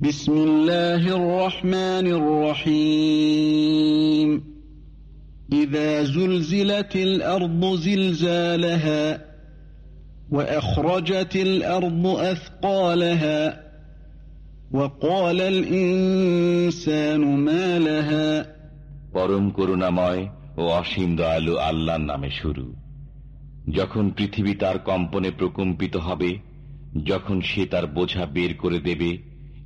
بسم الله الرحمن الرحيم إذا زلزلت الأرض زلزالها وأخرجت الأرض أثقالها وقال الإنسان ما لها পরম করুণাময় ও অসীম দয়ালু আল্লাহর নামে শুরু যখন পৃথিবী তার কম্পনে প্রকম্পিত হবে যখন সে তার বোঝা বের করে দেবে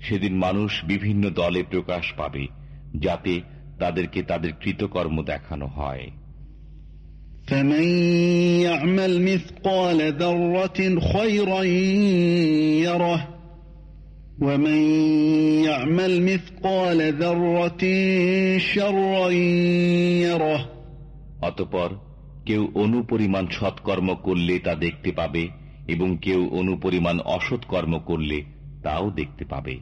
সেদিন মানুষ বিভিন্ন দলে প্রকাশ পাবে যাতে তাদেরকে তাদের কৃতকর্ম দেখানো হয় فمن يعمل مثقال ذرة خيرا يره ومن يعمل مثقال ذرة شرا يره অতপর কেউ অনুপরিমাণ সৎকর্ম করলে তা দেখতে পাবে এবং কেউ অনুপরিমাণ অসৎকর্ম করলে তাও দেখতে পাবে